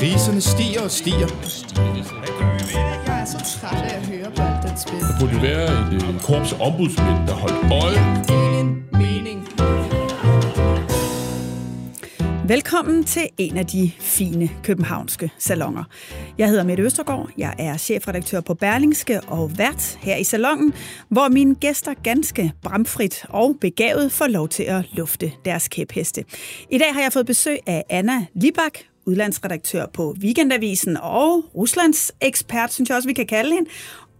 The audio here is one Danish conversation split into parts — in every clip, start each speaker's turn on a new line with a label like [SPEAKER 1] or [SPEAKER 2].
[SPEAKER 1] Priserne stiger og stiger.
[SPEAKER 2] Jeg er så træt af at høre på alt den spil.
[SPEAKER 3] Der burde jo være et øh, korps ombudsmænd, der holdt øje.
[SPEAKER 2] Ingen mening.
[SPEAKER 4] Velkommen til en af de fine københavnske salonger. Jeg hedder Mette Østergaard, jeg er chefredaktør på Berlingske og vært her i salongen, hvor mine gæster ganske bramfrit og begavet får lov til at lufte deres kæpheste. I dag har jeg fået besøg af Anna Libak, udlandsredaktør på Weekendavisen og Ruslands ekspert, synes jeg også, vi kan kalde hende,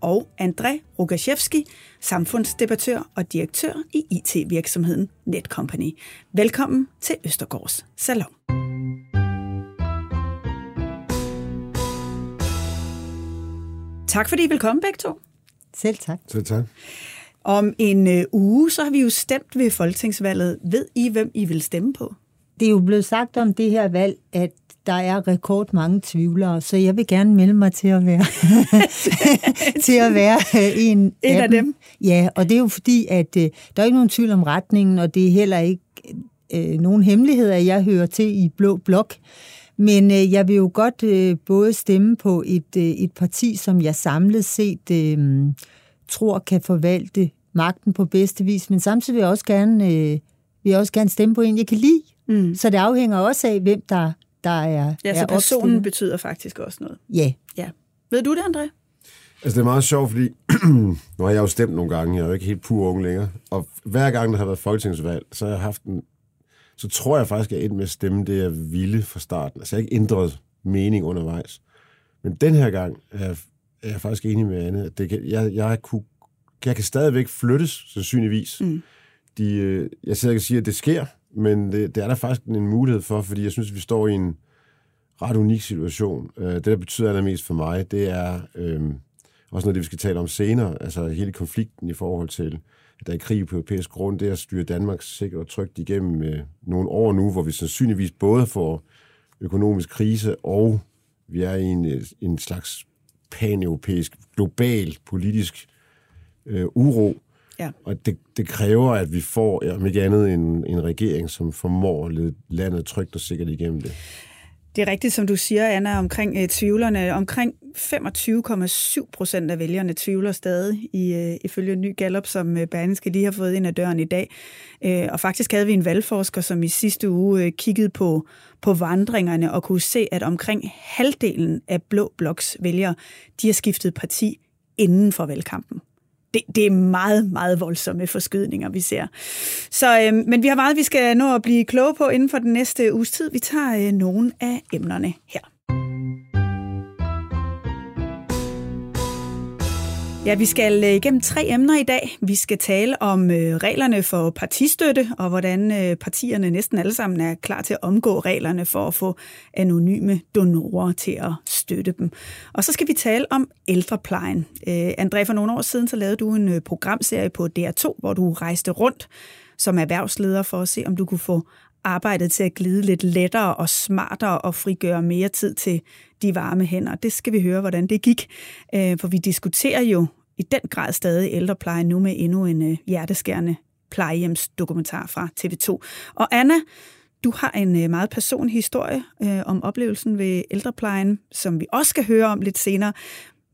[SPEAKER 4] og André Rogaszewski, samfundsdebattør og direktør i IT-virksomheden Netcompany. Velkommen til Østergaards Salon. Tak fordi I vil komme begge to.
[SPEAKER 5] Selv tak.
[SPEAKER 1] Så tak.
[SPEAKER 4] Om en øh, uge, så har vi jo stemt ved folketingsvalget. Ved I, hvem I vil stemme på?
[SPEAKER 5] Det er jo blevet sagt om det her valg, at der er rekord mange tvivlere, så jeg vil gerne melde mig til at være, til at være øh, en,
[SPEAKER 4] En af dem.
[SPEAKER 5] Ja, og det er jo fordi, at øh, der er ikke nogen tvivl om retningen, og det er heller ikke øh, nogen hemmelighed, at jeg hører til i Blå Blok. Men øh, jeg vil jo godt øh, både stemme på et, øh, et parti, som jeg samlet set øh, tror kan forvalte magten på bedste vis, men samtidig vil jeg også gerne, øh, vil jeg også gerne stemme på en, jeg kan lide.
[SPEAKER 4] Mm.
[SPEAKER 5] Så det afhænger også af, hvem der, der er
[SPEAKER 4] Ja,
[SPEAKER 5] er
[SPEAKER 4] så personen
[SPEAKER 5] opstillet.
[SPEAKER 4] betyder faktisk også noget.
[SPEAKER 5] Ja,
[SPEAKER 4] Ja. Ved du det, André?
[SPEAKER 1] Altså, det er meget sjovt, fordi nu har jeg jo stemt nogle gange, jeg er jo ikke helt pur ung længere, og hver gang, der har været folketingsvalg, så har jeg haft en, så tror jeg faktisk, at jeg er endt med at stemme det, jeg ville fra starten. Altså, jeg har ikke ændret mening undervejs. Men den her gang er jeg, er jeg faktisk enig med Anne, at det kan, jeg, jeg, kunne, jeg kan stadigvæk flyttes, sandsynligvis.
[SPEAKER 4] Mm.
[SPEAKER 1] De, øh, jeg sidder ikke og siger, at det sker, men det, det er der faktisk en mulighed for, fordi jeg synes, at vi står i en ret unik situation. Øh, Det, der betyder allermest for mig, det er øh, også noget, det vi skal tale om senere, altså hele konflikten i forhold til, at der er krig på europæisk grund, det er at styre Danmark sikkert og trygt igennem øh, nogle år nu, hvor vi sandsynligvis både får økonomisk krise, og vi er i en, øh, en slags pan-europæisk, global politisk øh, uro.
[SPEAKER 4] Ja.
[SPEAKER 1] Og det, det kræver, at vi får, om ikke andet, en, en regering, som formår at lede landet trygt og sikkert igennem det.
[SPEAKER 4] Det er rigtigt, som du siger, Anna, omkring øh, tvivlerne. Omkring 25,7 procent af vælgerne tvivler stadig, i, øh, ifølge en ny Gallup, som øh, Berlingske lige har fået ind ad døren i dag. Øh, og faktisk havde vi en valgforsker, som i sidste uge øh, kiggede på, på vandringerne og kunne se, at omkring halvdelen af Blå Bloks vælgere, de har skiftet parti inden for valgkampen. Det, det er meget, meget voldsomme forskydninger, vi ser. Så, øh, men vi har meget, vi skal nå at blive kloge på inden for den næste uges tid. Vi tager øh, nogle af emnerne her. Ja, vi skal øh, igennem tre emner i dag. Vi skal tale om øh, reglerne for partistøtte, og hvordan øh, partierne næsten alle sammen er klar til at omgå reglerne for at få anonyme donorer til at støtte dem. Og så skal vi tale om ældreplejen. André, for nogle år siden så lavede du en programserie på DR2, hvor du rejste rundt som erhvervsleder for at se, om du kunne få arbejdet til at glide lidt lettere og smartere og frigøre mere tid til de varme hænder. Det skal vi høre, hvordan det gik, øh, for vi diskuterer jo i den grad stadig ældrepleje nu med endnu en øh, hjerteskærende plejehjemsdokumentar fra TV2. Og Anna, du har en øh, meget personlig historie øh, om oplevelsen ved ældreplejen, som vi også skal høre om lidt senere.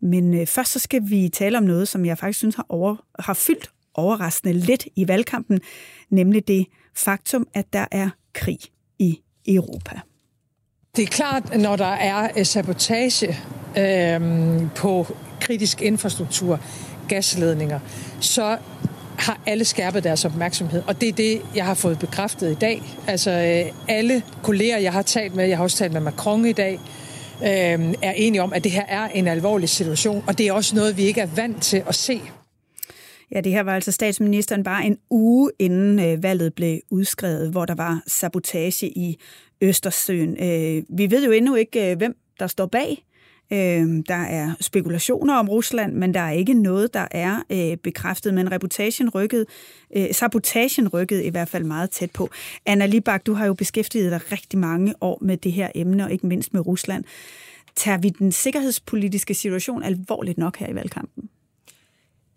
[SPEAKER 4] Men øh, først så skal vi tale om noget, som jeg faktisk synes har, over, har fyldt overraskende lidt i valgkampen, nemlig det faktum, at der er krig i Europa.
[SPEAKER 6] Det er klart, når der er øh, sabotage øh, på kritisk infrastruktur, gasledninger, så har alle skærpet deres opmærksomhed. Og det er det, jeg har fået bekræftet i dag. Altså øh, alle kolleger, jeg har talt med, jeg har også talt med Macron i dag, øh, er enige om, at det her er en alvorlig situation, og det er også noget, vi ikke er vant til at se.
[SPEAKER 4] Ja, det her var altså statsministeren bare en uge inden øh, valget blev udskrevet, hvor der var sabotage i Østersøen. Øh, vi ved jo endnu ikke, øh, hvem der står bag Øh, der er spekulationer om Rusland, men der er ikke noget, der er øh, bekræftet. Men reputation rykket, øh, sabotagen rykket i hvert fald meget tæt på. Anna Libak, du har jo beskæftiget dig rigtig mange år med det her emne, og ikke mindst med Rusland. Tager vi den sikkerhedspolitiske situation alvorligt nok her i valgkampen?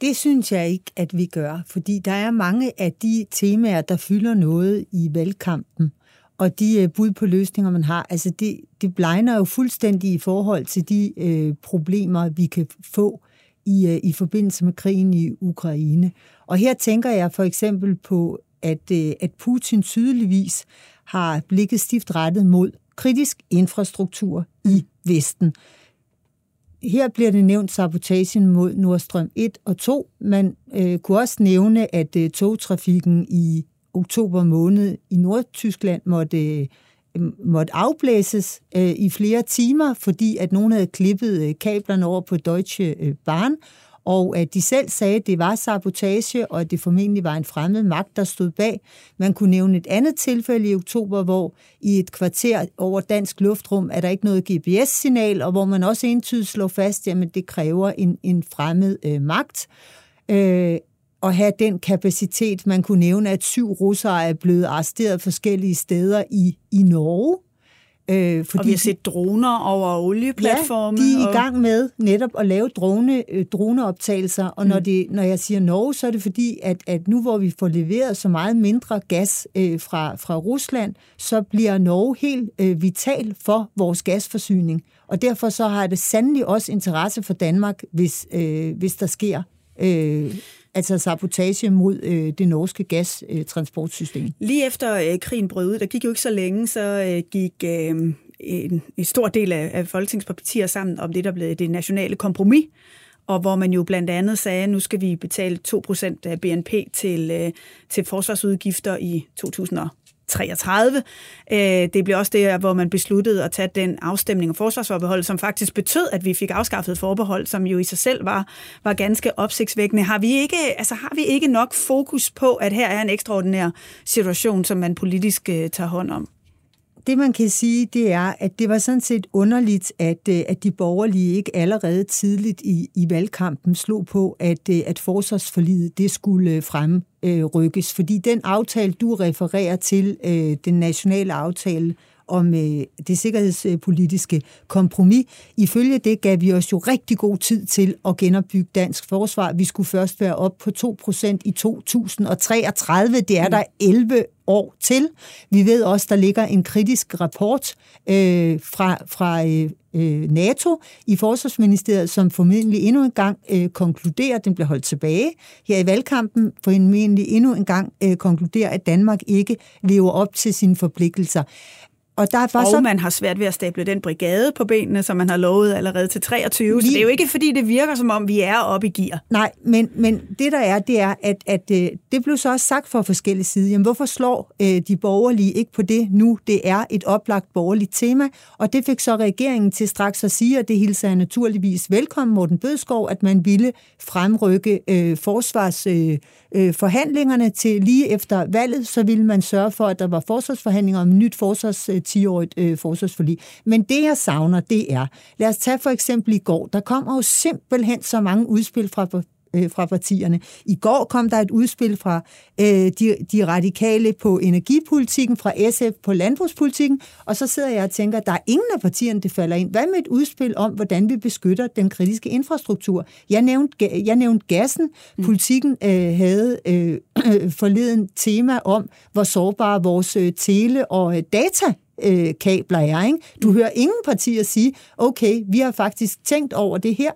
[SPEAKER 5] Det synes jeg ikke, at vi gør, fordi der er mange af de temaer, der fylder noget i valgkampen, og de øh, bud på løsninger, man har, altså det, det blegner jo fuldstændig i forhold til de øh, problemer, vi kan få i, øh, i forbindelse med krigen i Ukraine. Og her tænker jeg for eksempel på, at, øh, at Putin tydeligvis har blikket stift rettet mod kritisk infrastruktur i Vesten. Her bliver det nævnt sabotagen mod Nordstrøm 1 og 2. Man øh, kunne også nævne, at øh, togtrafikken i oktober måned i Nordtyskland måtte, øh, måtte afblæses øh, i flere timer, fordi at nogen havde klippet øh, kablerne over på Deutsche øh, Bahn, og at de selv sagde, at det var sabotage, og at det formentlig var en fremmed magt, der stod bag. Man kunne nævne et andet tilfælde i oktober, hvor i et kvarter over dansk luftrum er der ikke noget GPS-signal, og hvor man også entydigt slår fast, at det kræver en, en fremmed øh, magt. Øh, at have den kapacitet. Man kunne nævne, at syv russere er blevet arresteret forskellige steder i, i Norge.
[SPEAKER 4] Øh, fordi og vi har set droner over olieplatforme.
[SPEAKER 5] Ja, de er og... i gang med netop at lave drone, øh, droneoptagelser, og når, mm. det, når jeg siger Norge, så er det fordi, at, at nu hvor vi får leveret så meget mindre gas øh, fra, fra Rusland, så bliver Norge helt øh, vital for vores gasforsyning. Og derfor så har det sandelig også interesse for Danmark, hvis, øh, hvis der sker øh, altså sabotage mod øh, det norske gastransportsystem. Øh,
[SPEAKER 4] Lige efter øh, krigen brød ud, der gik jo ikke så længe, så øh, gik øh, en, en stor del af, af folketingspartier sammen om det, der blev det nationale kompromis, og hvor man jo blandt andet sagde, at nu skal vi betale 2% af BNP til, øh, til forsvarsudgifter i 2000 33. Øh, det blev også det, hvor man besluttede at tage den afstemning om forsvarsforbehold, som faktisk betød, at vi fik afskaffet forbehold, som jo i sig selv var, var ganske opsigtsvækkende. Har vi, ikke, altså, har vi ikke nok fokus på, at her er en ekstraordinær situation, som man politisk øh, tager hånd om?
[SPEAKER 5] Det man kan sige, det er, at det var sådan set underligt, at, øh, at de borgerlige ikke allerede tidligt i, i valgkampen slog på, at, øh, at forsvarsforlidet det skulle øh, fremrykkes. Fordi den aftale, du refererer til, øh, den nationale aftale om øh, det sikkerhedspolitiske kompromis. Ifølge det gav vi os jo rigtig god tid til at genopbygge dansk forsvar. Vi skulle først være op på 2% i 2033. Det er der 11 år til. Vi ved også, der ligger en kritisk rapport øh, fra, fra øh, øh, NATO i Forsvarsministeriet, som formentlig endnu en gang øh, konkluderer, den bliver holdt tilbage her i valgkampen, formentlig endnu en gang øh, konkluderer, at Danmark ikke lever op til sine forpligtelser.
[SPEAKER 4] Og, der er bare og så... man har svært ved at stable den brigade på benene, som man har lovet allerede til 23. Lige... Så det er jo ikke, fordi det virker, som om vi er oppe i gear.
[SPEAKER 5] Nej, men, men det der er, det er, at, at øh, det blev så også sagt fra forskellige sider. Jamen, hvorfor slår øh, de borgerlige ikke på det nu? Det er et oplagt borgerligt tema, og det fik så regeringen til straks at sige, at det hilser jeg naturligvis velkommen, Morten Bødskov, at man ville fremrykke øh, forsvarsforhandlingerne øh, øh, til lige efter valget, så ville man sørge for, at der var forsvarsforhandlinger om nyt forsvars 10-årigt øh, forsvarsforlig. Men det, jeg savner, det er, lad os tage for eksempel i går, der kommer jo simpelthen så mange udspil fra øh, fra partierne. I går kom der et udspil fra øh, de, de radikale på energipolitikken, fra SF på landbrugspolitikken, og så sidder jeg og tænker, at der er ingen af partierne, det falder ind. Hvad med et udspil om, hvordan vi beskytter den kritiske infrastruktur? Jeg nævnte, jeg nævnte gassen. Mm. Politikken øh, havde øh, forleden tema om, hvor sårbare vores øh, tele- og øh, data øh, kabler er. Ikke? Du mm. hører ingen partier sige, okay, vi har faktisk tænkt over det her,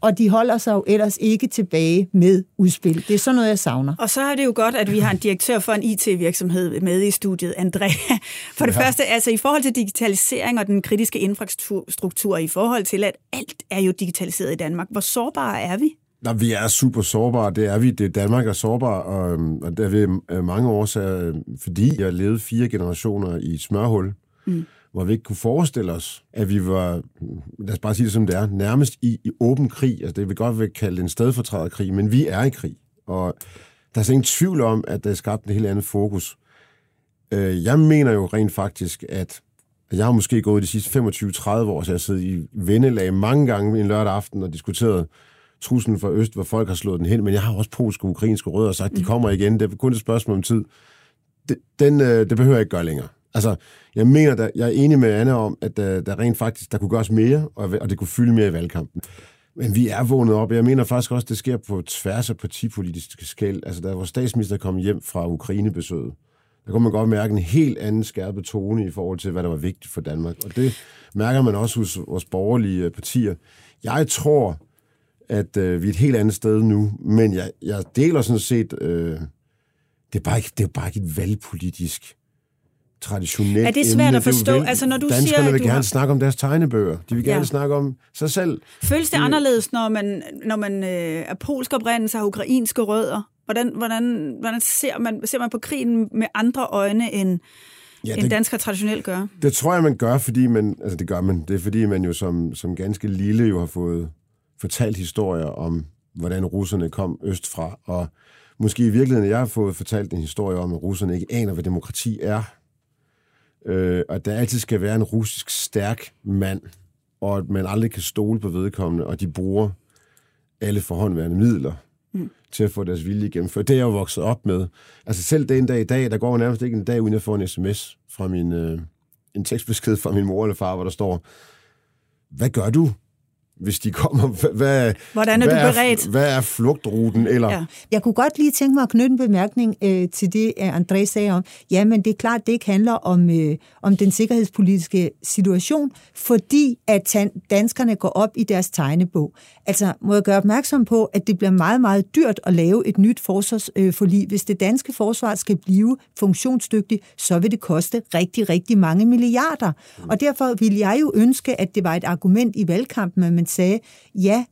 [SPEAKER 5] og de holder sig jo ellers ikke tilbage med udspil. Det er sådan noget, jeg savner.
[SPEAKER 4] Og så er det jo godt, at vi har en direktør for en IT-virksomhed med i studiet, Andrea. For det ja. første, altså i forhold til digitalisering og den kritiske infrastruktur, i forhold til, at alt er jo digitaliseret i Danmark, hvor sårbare er vi?
[SPEAKER 1] Nå, vi er super sårbare, det er vi. Det Danmark er sårbar, og, og der er vi mange årsager, fordi jeg levede fire generationer i smørhul. Mm hvor vi ikke kunne forestille os, at vi var, lad os bare sige det som det er, nærmest i, i åben krig. Altså det vil godt være kaldt en stedfortræderkrig, men vi er i krig. Og der er så ingen tvivl om, at der er skabt en helt andet fokus. Øh, jeg mener jo rent faktisk, at Jeg har måske gået de sidste 25-30 år, så jeg har siddet i vennelag mange gange en lørdag aften og diskuteret truslen fra Øst, hvor folk har slået den hen, men jeg har også polske og ukrainske rødder og sagt, de kommer igen, det er kun et spørgsmål om tid. Det, den, øh, det behøver jeg ikke gøre længere. Altså, jeg mener, der, jeg er enig med Anne om, at der, der rent faktisk, der kunne gøres mere, og, og det kunne fylde mere i valgkampen. Men vi er vågnet op. Jeg mener faktisk også, at det sker på tværs af partipolitiske skæld. Altså, da vores statsminister kom hjem fra Ukrainebesøget, der kunne man godt mærke en helt anden skærpet tone i forhold til, hvad der var vigtigt for Danmark. Og det mærker man også hos vores borgerlige øh, partier. Jeg tror, at øh, vi er et helt andet sted nu, men jeg, jeg deler sådan set... Øh, det, er bare ikke, det er bare ikke et valgpolitisk traditionelt
[SPEAKER 4] Er det svært
[SPEAKER 1] emne.
[SPEAKER 4] at forstå?
[SPEAKER 1] Det jo
[SPEAKER 4] Altså, når du
[SPEAKER 1] danskerne
[SPEAKER 4] siger, at
[SPEAKER 1] vil
[SPEAKER 4] du
[SPEAKER 1] gerne
[SPEAKER 4] har-
[SPEAKER 1] snakke om deres tegnebøger. De vil gerne
[SPEAKER 4] Ja.
[SPEAKER 1] snakke om sig selv.
[SPEAKER 4] Føles det anderledes, når man, når man øh, er polsk oprindelse og har ukrainske rødder? Hvordan, hvordan, hvordan ser, man, ser man på krigen med andre øjne, end,
[SPEAKER 1] Ja,
[SPEAKER 4] end
[SPEAKER 1] det,
[SPEAKER 4] danskere traditionelt gør?
[SPEAKER 1] det tror jeg, man gør, fordi man... Altså, det gør man. Det er, fordi man jo som, som ganske lille jo har fået fortalt historier om, hvordan russerne kom østfra, og måske i virkeligheden, jeg har fået fortalt en historie om, at russerne ikke aner, hvad demokrati er. Øh, og at der altid skal være en russisk stærk mand, og at man aldrig kan stole på vedkommende, og de bruger alle forhåndværende midler mm. til at få deres vilje gennemført. Det er jeg jo vokset op med. Altså selv den dag i dag, der går nærmest ikke en dag, uden jeg får en sms fra min, øh, en tekstbesked fra min mor eller far, hvor der står, hvad gør du, hvis de kommer? Hvad,
[SPEAKER 4] Hvordan er
[SPEAKER 1] hvad
[SPEAKER 4] du beredt?
[SPEAKER 1] hvad er flugtruten? Eller,
[SPEAKER 4] Ja.
[SPEAKER 5] Jeg kunne godt lige tænke mig at knytte en bemærkning øh, til det, øh, André sagde om, ja, men det er klart, det ikke handler om, øh, om den sikkerhedspolitiske situation, fordi at danskerne går op i deres tegnebog. Altså, må jeg gøre opmærksom på, at det bliver meget, meget dyrt at lave et nyt forsvarsforlig. Hvis det danske forsvar skal blive funktionsdygtigt, så vil det koste rigtig, rigtig mange milliarder. Og derfor vil jeg jo ønske, at det var et argument i valgkampen, at man sagde, ja,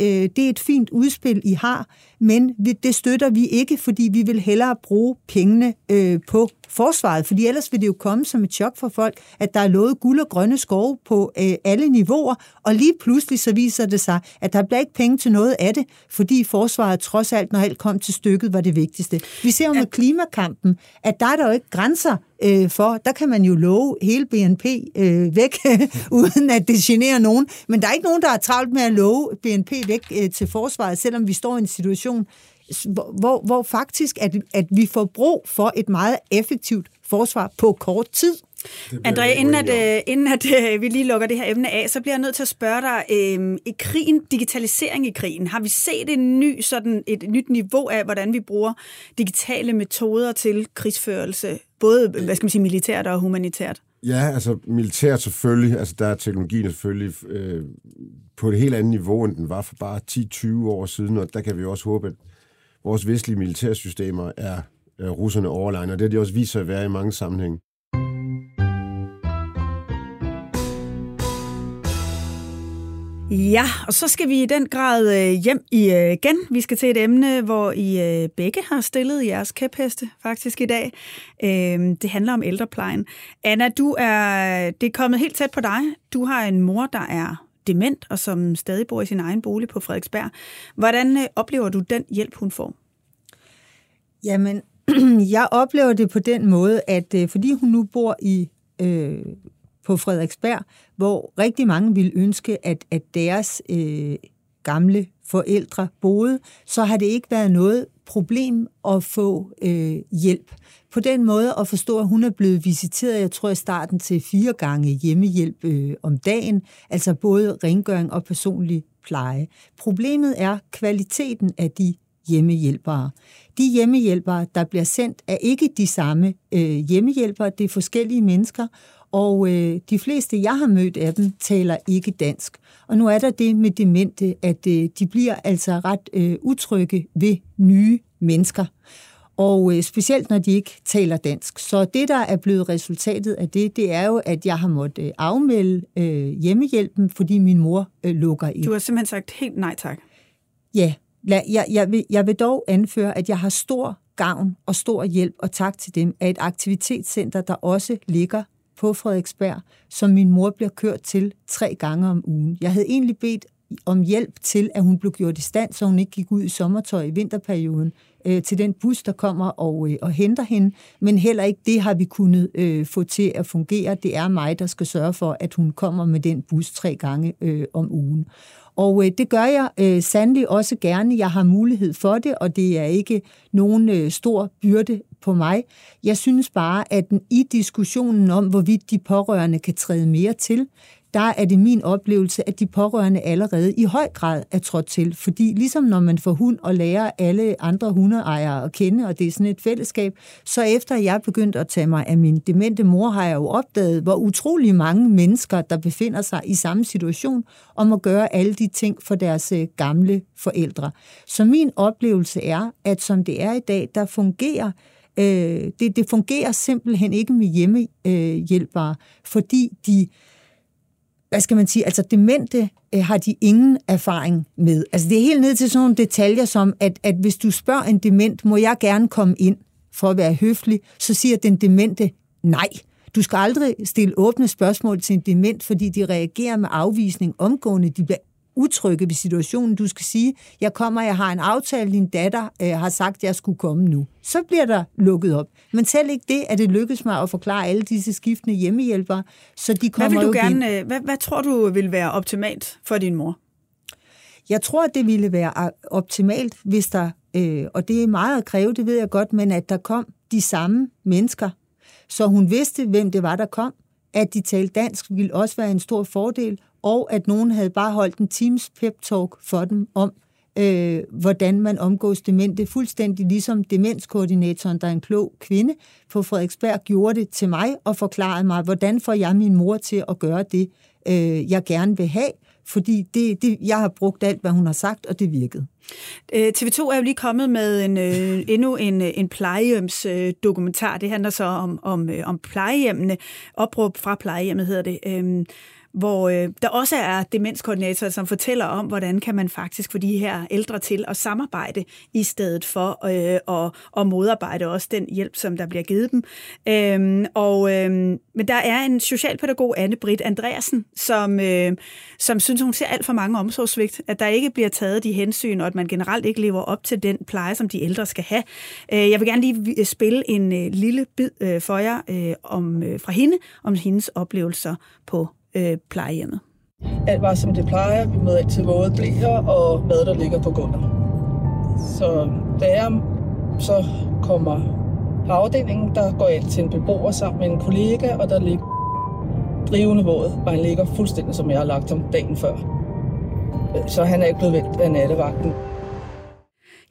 [SPEAKER 5] øh, det er et fint udspil, I har, men det støtter vi ikke, fordi vi vil hellere bruge pengene øh, på forsvaret, fordi ellers vil det jo komme som et chok for folk, at der er lovet guld og grønne skove på øh, alle niveauer, og lige pludselig så viser det sig, at der bliver ikke penge til noget af det, fordi forsvaret trods alt, når alt kom til stykket, var det vigtigste. Vi ser jo med klimakampen, at der er der jo ikke grænser øh, for, der kan man jo love hele BNP øh, væk, uden at det generer nogen. Men der er ikke nogen, der er travlt med at love BNP væk øh, til forsvaret, selvom vi står i en situation, hvor, hvor, hvor faktisk, at, at vi får brug for et meget effektivt forsvar på kort tid.
[SPEAKER 4] André, inden at, øh, inden at øh, vi lige lukker det her emne af, så bliver jeg nødt til at spørge dig, øh, i krigen, digitalisering i krigen, har vi set en ny, sådan et nyt niveau af, hvordan vi bruger digitale metoder til krigsførelse, både hvad skal man sige, militært og humanitært?
[SPEAKER 1] Ja, altså militært selvfølgelig, altså der er teknologien selvfølgelig øh, på et helt andet niveau, end den var for bare 10-20 år siden, og der kan vi også håbe, at vores vestlige militærsystemer er, er russerne overlegne, og det har de også vist sig at være i mange sammenhænge.
[SPEAKER 4] Ja, og så skal vi i den grad øh, hjem øh, igen. Vi skal til et emne, hvor I øh, begge har stillet jeres kæpheste faktisk i dag. Øhm, det handler om ældreplejen. Anna, du er, det er kommet helt tæt på dig. Du har en mor, der er dement, og som stadig bor i sin egen bolig på Frederiksberg. Hvordan oplever du den hjælp, hun får?
[SPEAKER 5] Jamen, jeg oplever det på den måde, at fordi hun nu bor i øh, på Frederiksberg, hvor rigtig mange ville ønske, at, at deres øh, gamle forældre boede, så har det ikke været noget problem at få øh, hjælp. På den måde at forstå, at hun er blevet visiteret, jeg tror i starten til fire gange hjemmehjælp øh, om dagen, altså både rengøring og personlig pleje. Problemet er kvaliteten af de hjemmehjælpere. De hjemmehjælpere, der bliver sendt, er ikke de samme øh, hjemmehjælpere, det er forskellige mennesker, og øh, de fleste, jeg har mødt af dem, taler ikke dansk. Og nu er der det med demente, at øh, de bliver altså ret øh, utrygge ved nye mennesker. Og øh, specielt når de ikke taler dansk. Så det, der er blevet resultatet af det, det er jo, at jeg har måttet øh, afmelde øh, hjemmehjælpen, fordi min mor øh, lukker ind.
[SPEAKER 4] Du har simpelthen sagt helt nej tak.
[SPEAKER 5] Ja, la- jeg, jeg, vil, jeg vil dog anføre, at jeg har stor gavn og stor hjælp, og tak til dem, af et aktivitetscenter, der også ligger på Frederiksberg, som min mor bliver kørt til tre gange om ugen. Jeg havde egentlig bedt om hjælp til, at hun blev gjort i stand, så hun ikke gik ud i sommertøj i vinterperioden øh, til den bus, der kommer og, øh, og henter hende. Men heller ikke det har vi kunnet øh, få til at fungere. Det er mig, der skal sørge for, at hun kommer med den bus tre gange øh, om ugen. Og øh, det gør jeg øh, sandelig også gerne. Jeg har mulighed for det, og det er ikke nogen øh, stor byrde på mig. Jeg synes bare, at i diskussionen om, hvorvidt de pårørende kan træde mere til, der er det min oplevelse, at de pårørende allerede i høj grad er trådt til. Fordi ligesom når man får hund og lærer alle andre hundeejere at kende, og det er sådan et fællesskab, så efter jeg begyndte at tage mig af min demente mor, har jeg jo opdaget, hvor utrolig mange mennesker, der befinder sig i samme situation, om at gøre alle de ting for deres øh, gamle forældre. Så min oplevelse er, at som det er i dag, der fungerer øh, det, det fungerer simpelthen ikke med hjemmehjælpere, øh, fordi de hvad skal man sige, altså demente øh, har de ingen erfaring med. Altså det er helt ned til sådan nogle detaljer som, at, at hvis du spørger en dement, må jeg gerne komme ind for at være høflig, så siger den demente nej. Du skal aldrig stille åbne spørgsmål til en dement, fordi de reagerer med afvisning omgående. De bliver utrygge ved situationen. Du skal sige, jeg kommer, jeg har en aftale, din datter øh, har sagt, jeg skulle komme nu. Så bliver der lukket op. Men selv ikke det, at det lykkes mig at forklare alle disse skiftende hjemmehjælpere, så de kommer
[SPEAKER 4] hvad vil du gerne, øh, hvad, hvad tror du vil være optimalt for din mor?
[SPEAKER 5] Jeg tror, det ville være optimalt, hvis der, øh, og det er meget at kræve, det ved jeg godt, men at der kom de samme mennesker, så hun vidste, hvem det var, der kom. At de talte dansk ville også være en stor fordel, og at nogen havde bare holdt en Teams pep-talk for dem om, øh, hvordan man omgås demente, fuldstændig ligesom demenskoordinatoren, der er en klog kvinde på Frederiksberg, gjorde det til mig og forklarede mig, hvordan får jeg min mor til at gøre det, øh, jeg gerne vil have, fordi det, det, jeg har brugt alt, hvad hun har sagt, og det virkede.
[SPEAKER 4] Øh, TV2 er jo lige kommet med en, øh, endnu en, øh, en plejehjemsdokumentar. Øh, det handler så om, om, øh, om plejehjemmene. Opråb fra plejehjemmet hedder det. Øh, hvor øh, der også er demenskoordinatorer, som fortæller om, hvordan kan man faktisk få de her ældre til at samarbejde, i stedet for øh, at, at modarbejde også den hjælp, som der bliver givet dem. Øhm, og, øh, men der er en socialpædagog, Anne Britt Andreasen, som, øh, som synes, hun ser alt for mange omsorgsvigt, at der ikke bliver taget de hensyn, og at man generelt ikke lever op til den pleje, som de ældre skal have. Øh, jeg vil gerne lige øh, spille en øh, lille bid øh, for jer øh, om, øh, fra hende, om hendes oplevelser på øh, plejehjemmet.
[SPEAKER 7] Alt var som det plejer. Vi møder til våde blæer og mad, der ligger på gulvet. Så da jeg så kommer på afdelingen, der går jeg til en beboer sammen med en kollega, og der ligger drivende våd, og han ligger fuldstændig, som jeg har lagt ham dagen før. Så han er ikke blevet vendt af nattevagten.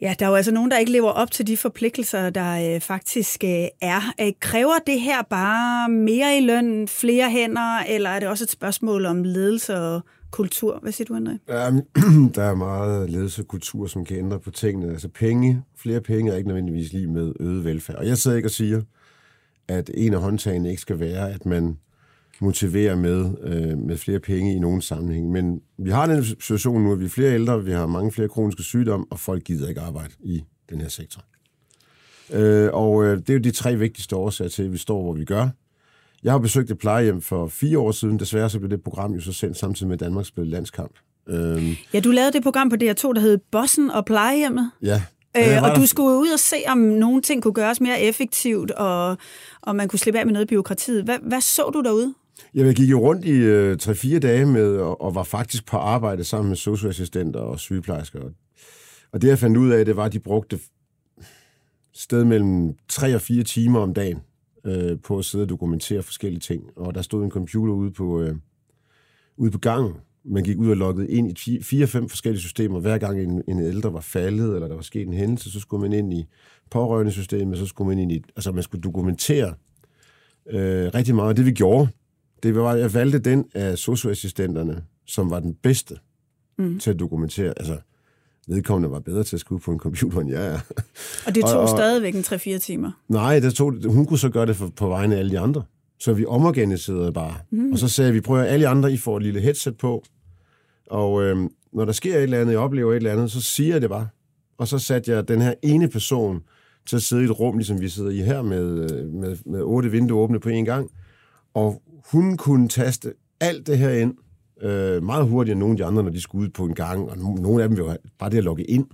[SPEAKER 4] Ja, der er jo altså nogen, der ikke lever op til de forpligtelser, der øh, faktisk øh, er. Øh, kræver det her bare mere i løn, flere hænder, eller er det også et spørgsmål om ledelse og kultur? Hvad siger du, André?
[SPEAKER 1] der er meget ledelse og kultur, som kan ændre på tingene. Altså penge, flere penge er ikke nødvendigvis lige med øget velfærd. Og jeg sidder ikke og siger, at en af håndtagene ikke skal være, at man motivere med, øh, med flere penge i nogen sammenhæng. Men vi har den situation nu, at vi er flere ældre, vi har mange flere kroniske sygdomme, og folk gider ikke arbejde i den her sektor. Øh, og øh, det er jo de tre vigtigste årsager til, at vi står, hvor vi gør. Jeg har besøgt et plejehjem for fire år siden. Desværre så blev det program jo så sendt samtidig med Danmarks spil landskamp.
[SPEAKER 4] Øh, ja, du lavede det program på DR2, der hed Bossen og plejehjemmet.
[SPEAKER 1] Ja.
[SPEAKER 4] Øh, og du skulle ud og se, om nogle ting kunne gøres mere effektivt, og om man kunne slippe af med noget byråkratiet. Hvad, hvad så du derude?
[SPEAKER 1] Jeg gik jo rundt i øh, 3-4 dage med, og, og var faktisk på arbejde sammen med socioassistenter og sygeplejersker. Og det, jeg fandt ud af, det var, at de brugte sted mellem 3 og 4 timer om dagen øh, på at sidde og dokumentere forskellige ting. Og der stod en computer ude på, øh, ude på gangen. Man gik ud og loggede ind i 4-5 forskellige systemer. Hver gang en, en ældre var faldet, eller der var sket en hændelse, så skulle man ind i pårørende systemet, så skulle man ind i... Altså, man skulle dokumentere øh, rigtig meget. Det vi gjorde, det var, jeg valgte den af socioassistenterne, som var den bedste mm. til at dokumentere. Altså, vedkommende var bedre til at skrive på en computer, end jeg er.
[SPEAKER 4] Og det tog og, og, stadigvæk en 3-4 timer?
[SPEAKER 1] Nej, det tog, hun kunne så gøre det for, på vegne af alle de andre. Så vi omorganiserede bare. Mm. Og så sagde vi, prøv at alle andre, I får et lille headset på. Og øhm, når der sker et eller andet, jeg oplever et eller andet, så siger jeg det bare. Og så satte jeg den her ene person til at sidde i et rum, ligesom vi sidder i her, med, øh, med, med otte vinduer åbne på en gang. Og hun kunne taste alt det her ind, øh, meget hurtigere end nogle af de andre, når de skulle ud på en gang, og no- nogle af dem var bare det at logge ind.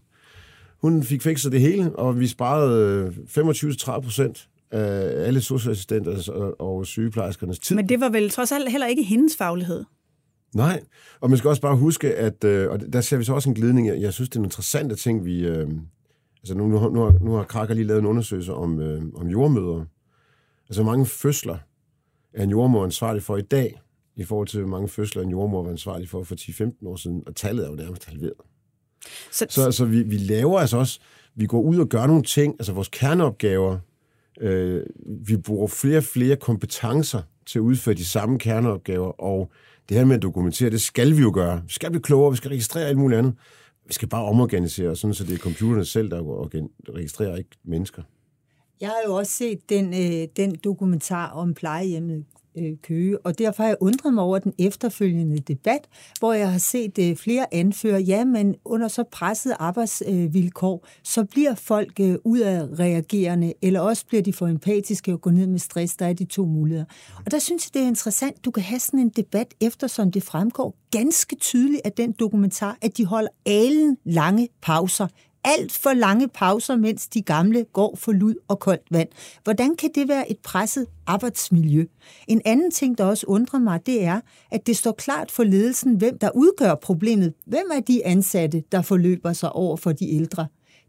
[SPEAKER 1] Hun fik fikset det hele, og vi sparede øh, 25-30 procent af alle socialassistenters og, og sygeplejerskernes tid.
[SPEAKER 4] Men det var vel trods alt heller ikke hendes faglighed.
[SPEAKER 1] Nej, og man skal også bare huske, at øh, og der ser vi så også en glidning. Jeg, jeg synes, det er en interessante ting, vi... Øh, altså nu, nu, nu, har, nu har Krakker lige lavet en undersøgelse om, øh, om jordmøder. Altså mange fødsler er en jordmor ansvarlig for i dag, i forhold til hvor mange fødsler en jordmor var ansvarlig for for 10-15 år siden, og tallet er jo nærmest halveret.
[SPEAKER 4] Så,
[SPEAKER 1] Så, så vi, vi laver altså også, vi går ud og gør nogle ting, altså vores kerneopgaver, øh, vi bruger flere og flere kompetencer til at udføre de samme kerneopgaver, og det her med at dokumentere, det skal vi jo gøre. Vi skal blive klogere, vi skal registrere alt muligt andet. Vi skal bare omorganisere, sådan så det er computerne selv, der registrerer, ikke mennesker.
[SPEAKER 5] Jeg har jo også set den, øh, den dokumentar om plejehjemmet øh, Køge, og derfor har jeg undret mig over den efterfølgende debat, hvor jeg har set øh, flere anføre, ja, men under så presset arbejdsvilkår, så bliver folk øh, ud af reagerende, eller også bliver de for empatiske og går ned med stress. Der er de to muligheder. Og der synes jeg, det er interessant, du kan have sådan en debat, eftersom det fremgår ganske tydeligt af den dokumentar, at de holder alen lange pauser alt for lange pauser, mens de gamle går for lud og koldt vand. Hvordan kan det være et presset arbejdsmiljø? En anden ting, der også undrer mig, det er, at det står klart for ledelsen, hvem der udgør problemet. Hvem er de ansatte, der forløber sig over for de ældre?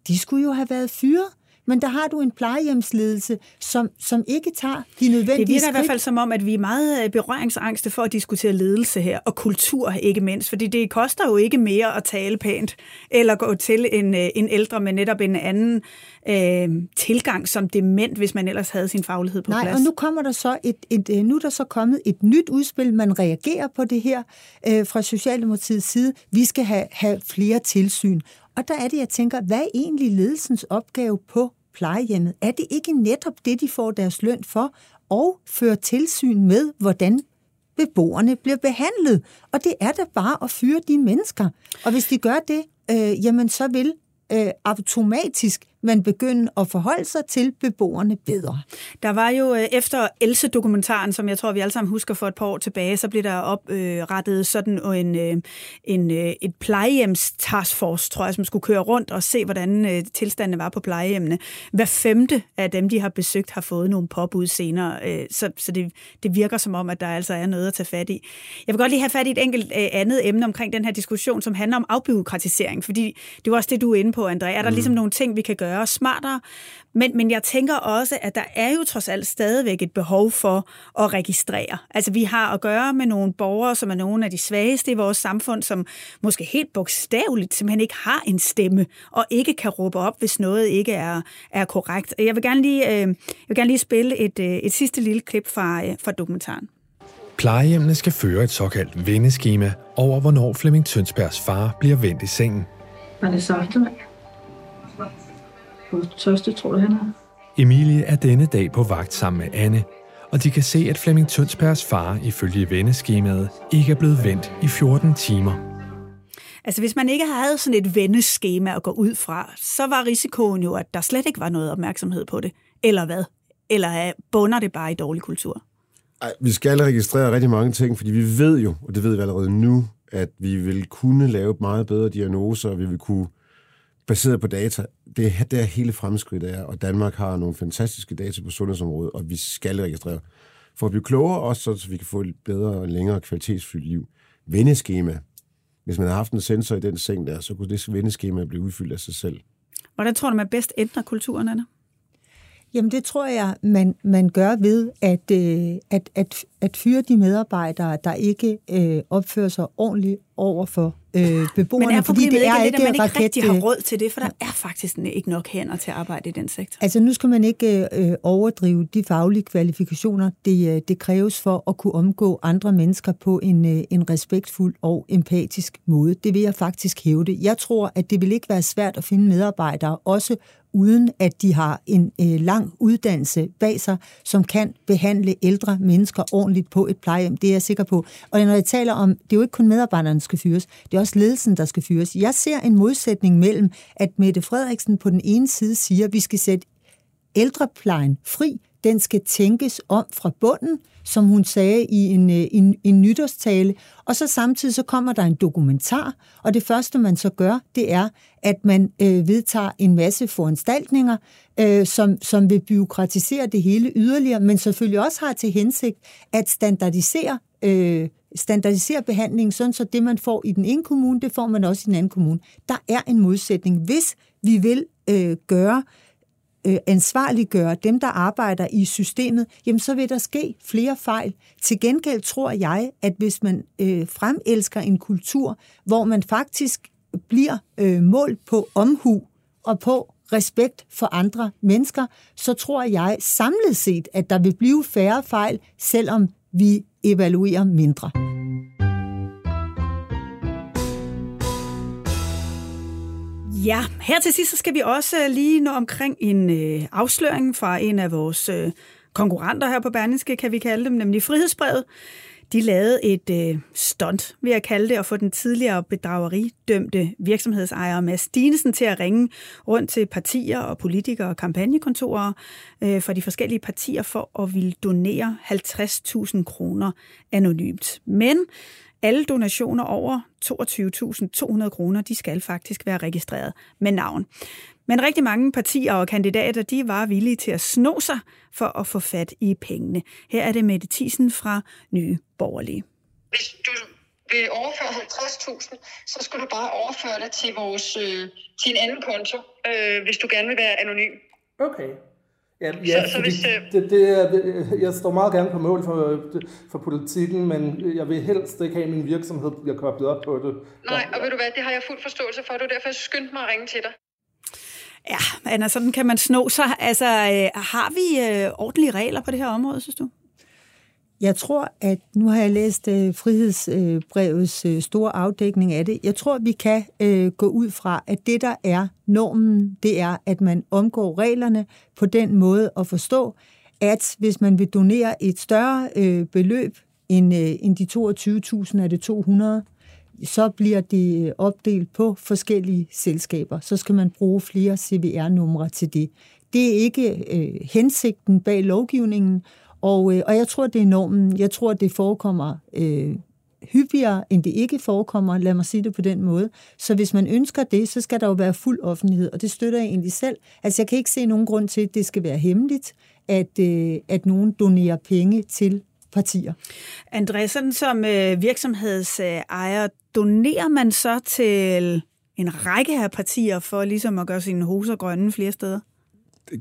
[SPEAKER 5] De skulle jo have været fyret. Men der har du en plejehjemsledelse, som, som ikke tager de nødvendige
[SPEAKER 4] Det virker
[SPEAKER 5] skridt.
[SPEAKER 4] i hvert fald som om, at vi er meget øh, berøringsangste for at diskutere ledelse her, og kultur ikke mindst, fordi det koster jo ikke mere at tale pænt, eller gå til en, øh, en ældre med netop en anden øh, tilgang som dement, hvis man ellers havde sin faglighed på
[SPEAKER 5] Nej,
[SPEAKER 4] plads.
[SPEAKER 5] og nu kommer der så et, et, øh, nu er der så kommet et nyt udspil, man reagerer på det her øh, fra Socialdemokratiets side. Vi skal have, have flere tilsyn. Og der er det, jeg tænker, hvad er egentlig ledelsens opgave på plejehjemmet? Er det ikke netop det, de får deres løn for, og fører tilsyn med, hvordan beboerne bliver behandlet? Og det er da bare at fyre de mennesker. Og hvis de gør det, øh, jamen så vil øh, automatisk man begynde at forholde sig til beboerne bedre.
[SPEAKER 4] Der var jo øh, efter Else-dokumentaren, som jeg tror, vi alle sammen husker for et par år tilbage, så blev der oprettet sådan en, øh, en, øh, et plejehjems taskforce, tror jeg, som skulle køre rundt og se, hvordan øh, tilstandene var på plejehjemmene. Hver femte af dem, de har besøgt, har fået nogle påbud senere, øh, så, så det, det virker som om, at der altså er noget at tage fat i. Jeg vil godt lige have fat i et enkelt øh, andet emne omkring den her diskussion, som handler om afbyråkratisering, fordi det var også det, du er inde på, André. Er der mm. ligesom nogle ting, vi kan gøre smartere? Men, men jeg tænker også, at der er jo trods alt stadigvæk et behov for at registrere. Altså vi har at gøre med nogle borgere, som er nogle af de svageste i vores samfund, som måske helt bogstaveligt simpelthen ikke har en stemme, og ikke kan råbe op, hvis noget ikke er, er korrekt. Jeg vil gerne lige, øh, jeg vil gerne lige spille et, øh, et sidste lille klip fra, øh, fra dokumentaren.
[SPEAKER 8] Plejehjemmene skal føre et såkaldt vendeskema over, hvornår Flemming Tønsbergs far bliver vendt i sengen.
[SPEAKER 9] Var det saftevand? Hvor tørste tror du, han er?
[SPEAKER 8] Emilie er denne dag på vagt sammen med Anne, og de kan se, at Flemming Tønsbergs far ifølge vendeskemaet ikke er blevet vendt i 14 timer.
[SPEAKER 4] Altså hvis man ikke havde sådan et vendeskema at gå ud fra, så var risikoen jo, at der slet ikke var noget opmærksomhed på det. Eller hvad? Eller bunder det bare i dårlig kultur?
[SPEAKER 1] Ej, vi skal registrere rigtig mange ting, fordi vi ved jo, og det ved vi allerede nu, at vi vil kunne lave meget bedre diagnoser, og vi vil kunne, baseret på data, det er der hele fremskridtet er, og Danmark har nogle fantastiske data på sundhedsområdet, og vi skal registrere. For at blive klogere også, så vi kan få et bedre og længere kvalitetsfyldt liv. Vendeskema. Hvis man har haft en sensor i den seng der, så kunne det vendeskema blive udfyldt af sig selv.
[SPEAKER 4] Hvordan tror du, man bedst ændrer kulturen, Anna?
[SPEAKER 5] Jamen det tror jeg, man, man gør ved at, øh, at, at, at fyre de medarbejdere, der ikke øh, opfører sig ordentligt over for øh, beboerne.
[SPEAKER 4] Men er
[SPEAKER 5] fordi det er
[SPEAKER 4] ikke, lidt, at man ikke
[SPEAKER 5] raket,
[SPEAKER 4] rigtig har råd til det, for der er faktisk ikke nok hænder til at arbejde i den sektor.
[SPEAKER 5] Altså nu skal man ikke øh, overdrive de faglige kvalifikationer, det, øh, det kræves for at kunne omgå andre mennesker på en, øh, en respektfuld og empatisk måde. Det vil jeg faktisk hævde. Jeg tror, at det vil ikke være svært at finde medarbejdere, også uden at de har en øh, lang uddannelse bag sig, som kan behandle ældre mennesker ordentligt på et plejehjem. Det er jeg sikker på. Og når jeg taler om, det er jo ikke kun medarbejderne, der skal fyres, det er også ledelsen, der skal fyres. Jeg ser en modsætning mellem, at Mette Frederiksen på den ene side siger, at vi skal sætte ældreplejen fri den skal tænkes om fra bunden, som hun sagde i en, øh, en, en nytårstale, og så samtidig så kommer der en dokumentar, og det første man så gør, det er, at man øh, vedtager en masse foranstaltninger, øh, som, som vil byråkratisere det hele yderligere, men selvfølgelig også har til hensigt at standardisere øh, standardisere behandlingen, sådan så det, man får i den ene kommune, det får man også i den anden kommune. Der er en modsætning. Hvis vi vil øh, gøre øh, ansvarliggøre dem, der arbejder i systemet, jamen så vil der ske flere fejl. Til gengæld tror jeg, at hvis man øh, fremelsker en kultur, hvor man faktisk bliver øh, målt på omhu og på respekt for andre mennesker, så tror jeg samlet set, at der vil blive færre fejl, selvom vi evaluerer mindre.
[SPEAKER 4] Ja, her til sidst så skal vi også lige nå omkring en øh, afsløring fra en af vores øh, konkurrenter her på Berlingske, kan vi kalde dem, nemlig Frihedsbrevet. De lavede et øh, stunt, vil jeg kalde det, at få den tidligere bedrageridømte virksomhedsejer Mads Dinesen til at ringe rundt til partier og politikere og kampagnekontorer øh, for de forskellige partier for at ville donere 50.000 kroner anonymt. Men alle donationer over 22.200 kroner, de skal faktisk være registreret med navn. Men rigtig mange partier og kandidater, de var villige til at sno sig for at få fat i pengene. Her er det Mette Thiesen fra Nye Borgerlige.
[SPEAKER 10] Hvis du vil overføre 50.000, så skal du bare overføre det til, vores, øh, til en anden konto, øh, hvis du gerne vil være anonym.
[SPEAKER 11] Okay. Ja, ja så, så hvis, øh... det, det er, jeg står meget gerne på mål for, for politikken, men jeg vil helst ikke have, at min virksomhed bliver koblet op på det.
[SPEAKER 10] Nej, og ved du hvad, det har jeg fuld forståelse for. Det er derfor, jeg skyndte mig at ringe til dig.
[SPEAKER 4] Ja, Anna, sådan kan man sno sig. Altså, øh, har vi øh, ordentlige regler på det her område, synes du?
[SPEAKER 5] Jeg tror, at nu har jeg læst øh, frihedsbrevets øh, store afdækning af det. Jeg tror, vi kan øh, gå ud fra, at det, der er normen, det er, at man omgår reglerne på den måde at forstå, at hvis man vil donere et større øh, beløb end, øh, end de 22.000, er det 200, så bliver det øh, opdelt på forskellige selskaber. Så skal man bruge flere CVR-numre til det. Det er ikke øh, hensigten bag lovgivningen, og, øh, og jeg tror, det er normen. Jeg tror, det forekommer øh, hyppigere, end det ikke forekommer. Lad mig sige det på den måde. Så hvis man ønsker det, så skal der jo være fuld offentlighed, og det støtter jeg egentlig selv. Altså, jeg kan ikke se nogen grund til, at det skal være hemmeligt, at, øh, at nogen donerer penge til partier.
[SPEAKER 4] André, sådan som øh, virksomhedsejer, donerer man så til en række af partier for ligesom at gøre sine hoser grønne flere steder?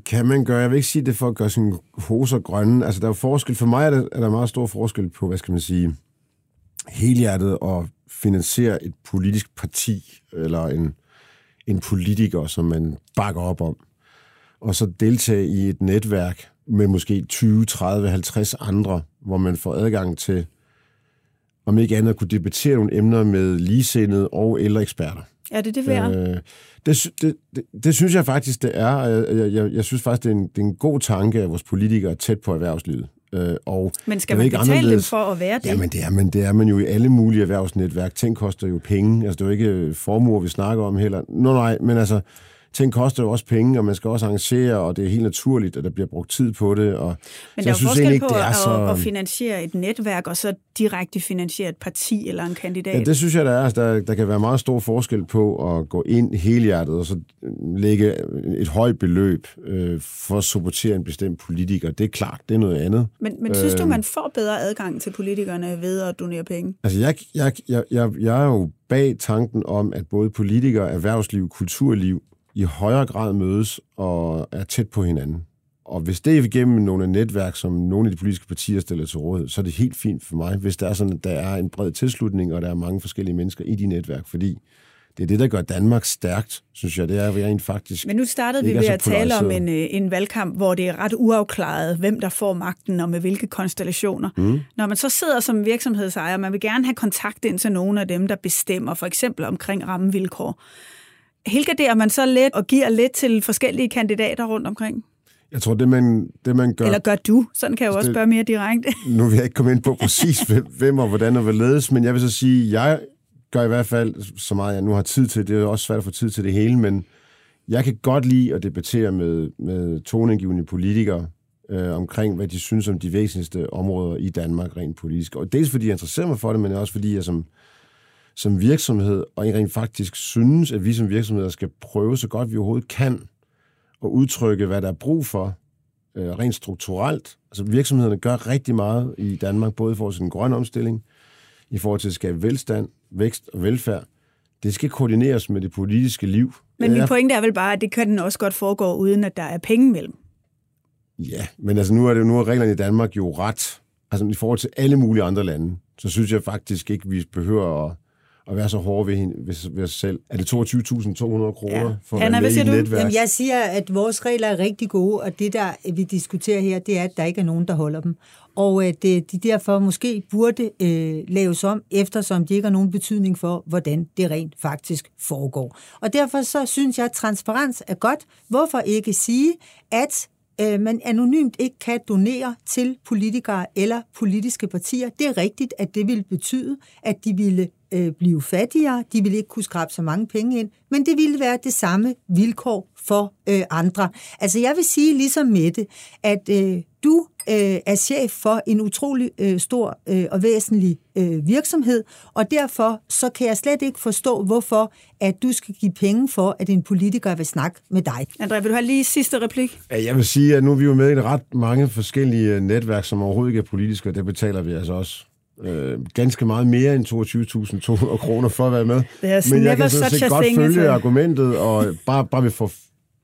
[SPEAKER 1] Kan man gøre. Jeg vil ikke sige det for at gøre sine hoser grønne. Altså, der er forskel. For mig er der, er der meget stor forskel på, hvad skal man sige, helhjertet at finansiere et politisk parti, eller en, en politiker, som man bakker op om, og så deltage i et netværk med måske 20, 30, 50 andre, hvor man får adgang til, om ikke andet, at kunne debattere nogle emner med ligesindede og eller eksperter.
[SPEAKER 4] Er det det værd? Øh,
[SPEAKER 1] det, det, det, det synes jeg faktisk, det er. Jeg, jeg, jeg synes faktisk, det er, en, det er en god tanke, at vores politikere er tæt på erhvervslivet. Øh, og
[SPEAKER 4] men skal man ikke betale anderledes. dem for at være det?
[SPEAKER 1] Jamen det er, men det er man jo i alle mulige erhvervsnetværk. Ting koster jo penge. Altså det er jo ikke formuer, vi snakker om heller. Nå nej, men altså ting koster jo også penge, og man skal også arrangere, og det er helt naturligt, at der bliver brugt tid på det. Og,
[SPEAKER 4] Men der er jo forskel ikke, på er så... at finansiere et netværk, og så direkte finansiere et parti eller en kandidat.
[SPEAKER 1] Ja, det synes jeg, der er. Der, der kan være meget stor forskel på at gå ind helhjertet, og så lægge et højt beløb øh, for at supportere en bestemt politiker. Det er klart, det er noget andet.
[SPEAKER 4] Men, men synes øh, du, man får bedre adgang til politikerne ved at donere penge?
[SPEAKER 1] Altså, jeg, jeg, jeg, jeg, jeg er jo bag tanken om, at både politikere, erhvervsliv, kulturliv i højere grad mødes og er tæt på hinanden. Og hvis det er igennem nogle netværk, som nogle af de politiske partier stiller til rådighed, så er det helt fint for mig, hvis der er sådan, at der er en bred tilslutning, og der er mange forskellige mennesker i de netværk, fordi det er det, der gør Danmark stærkt, synes jeg. Det er rent faktisk...
[SPEAKER 4] Men nu startede vi ved at tale om en, øh, en valgkamp, hvor det er ret uafklaret, hvem der får magten og med hvilke konstellationer. Mm. Når man så sidder som virksomhedsejer, man vil gerne have kontakt ind til nogle af dem, der bestemmer, for eksempel omkring rammevilkår helgarderer man så lidt og giver lidt til forskellige kandidater rundt omkring?
[SPEAKER 1] Jeg tror, det man, det man gør...
[SPEAKER 4] Eller gør du? Sådan kan jeg jo også spørge mere direkte.
[SPEAKER 1] nu vil jeg ikke komme ind på præcis, hvem og hvordan og hvorledes, men jeg vil så sige, jeg gør i hvert fald så meget, jeg nu har tid til. Det er også svært at få tid til det hele, men jeg kan godt lide at debattere med, med toneangivende politikere, øh, omkring, hvad de synes om de væsentligste områder i Danmark rent politisk. Og dels fordi jeg interesserer mig for det, men også fordi jeg som, som virksomhed, og jeg rent faktisk synes, at vi som virksomheder skal prøve så godt vi overhovedet kan at udtrykke, hvad der er brug for øh, rent strukturelt. Altså virksomhederne gør rigtig meget i Danmark, både i forhold til den grønne omstilling, i forhold til at skabe velstand, vækst og velfærd. Det skal koordineres med det politiske liv.
[SPEAKER 4] Men min pointe er vel bare, at det kan den også godt foregå, uden at der er penge mellem.
[SPEAKER 1] Ja, men altså nu er det nu er reglerne i Danmark jo ret. Altså i forhold til alle mulige andre lande, så synes jeg faktisk ikke, vi behøver at, at være så hårde ved, ved, ved os selv. Er det 22.200 kroner ja. for
[SPEAKER 5] Anna, hvad siger du? Jamen, jeg siger, at vores regler er rigtig gode, og det, der vi diskuterer her, det er, at der ikke er nogen, der holder dem. Og at de derfor måske burde øh, laves om, eftersom de ikke har nogen betydning for, hvordan det rent faktisk foregår. Og derfor så synes jeg, at transparens er godt. Hvorfor ikke sige, at øh, man anonymt ikke kan donere til politikere eller politiske partier. Det er rigtigt, at det ville betyde, at de ville øh, blive fattigere, de ville ikke kunne skrabe så mange penge ind, men det ville være det samme vilkår for øh, andre. Altså jeg vil sige ligesom Mette, at øh, du øh, er chef for en utrolig øh, stor øh, og væsentlig øh, virksomhed, og derfor så kan jeg slet ikke forstå, hvorfor at du skal give penge for, at en politiker vil snakke med dig.
[SPEAKER 4] André, vil du have lige sidste replik?
[SPEAKER 1] Ja, jeg vil sige, at nu er vi jo med i ret mange forskellige øh, netværk, som overhovedet ikke er politiske, og det betaler vi altså også øh, ganske meget mere end 22.200 kroner for at være med. Men jeg kan sådan set godt følge argumentet, og bare, bare vi får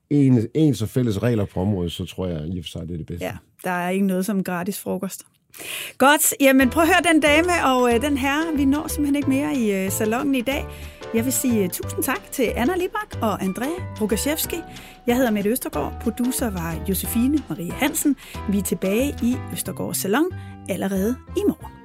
[SPEAKER 1] en, ens og fælles regler på området, så tror jeg i og for sig, det er det bedste.
[SPEAKER 4] Ja, der er ikke noget som gratis frokost. Godt, jamen prøv at høre den dame og øh, den herre. Vi når simpelthen ikke mere i øh, salongen i dag. Jeg vil sige uh, tusind tak til Anna Libak og André Rukaszewski. Jeg hedder Mette Østergaard. Producer var Josefine Marie Hansen. Vi er tilbage i Østergaards Salon allerede i morgen.